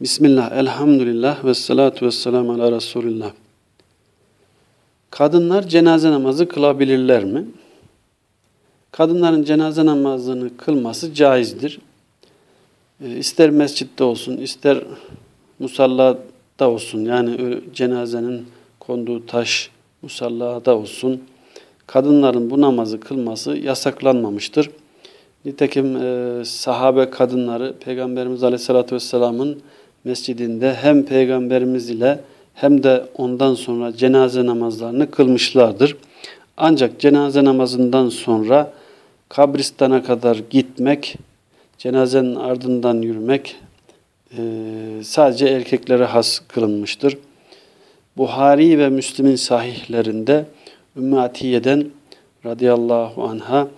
Bismillah, elhamdülillah ve salatu ve selamu ala Resulillah. Kadınlar cenaze namazı kılabilirler mi? Kadınların cenaze namazını kılması caizdir. E, ister mescitte olsun, ister musallada olsun, yani cenazenin konduğu taş musallada olsun, kadınların bu namazı kılması yasaklanmamıştır. Nitekim e, sahabe kadınları Peygamberimiz Aleyhisselatü Vesselam'ın mescidinde hem Peygamberimiz ile hem de ondan sonra cenaze namazlarını kılmışlardır. Ancak cenaze namazından sonra kabristana kadar gitmek, cenazenin ardından yürümek e, sadece erkeklere has kılınmıştır. Buhari ve Müslim'in sahihlerinde Ümmü Atiye'den radıyallahu anha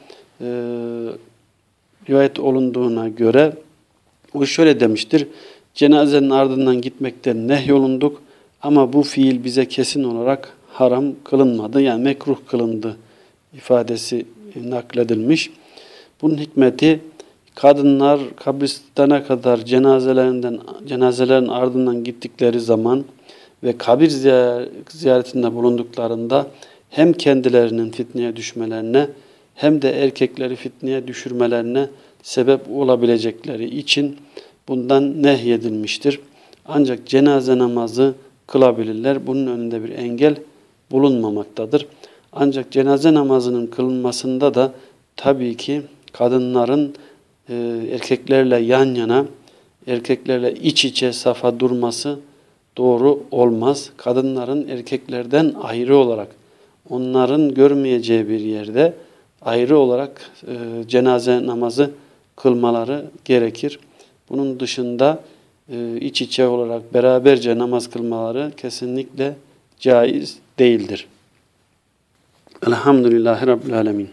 e, rivayet olunduğuna göre o şöyle demiştir. Cenazenin ardından gitmekten nehyolunduk ama bu fiil bize kesin olarak haram kılınmadı. Yani mekruh kılındı ifadesi nakledilmiş. Bunun hikmeti kadınlar kabristana kadar cenazelerinden cenazelerin ardından gittikleri zaman ve kabir ziyaretinde bulunduklarında hem kendilerinin fitneye düşmelerine hem de erkekleri fitneye düşürmelerine sebep olabilecekleri için bundan nehyedilmiştir. Ancak cenaze namazı kılabilirler. Bunun önünde bir engel bulunmamaktadır. Ancak cenaze namazının kılınmasında da tabii ki kadınların e, erkeklerle yan yana, erkeklerle iç içe safa durması doğru olmaz. Kadınların erkeklerden ayrı olarak, onların görmeyeceği bir yerde ayrı olarak e, cenaze namazı kılmaları gerekir. Bunun dışında e, iç içe olarak beraberce namaz kılmaları kesinlikle caiz değildir. Elhamdülillahi Rabbil Alemin.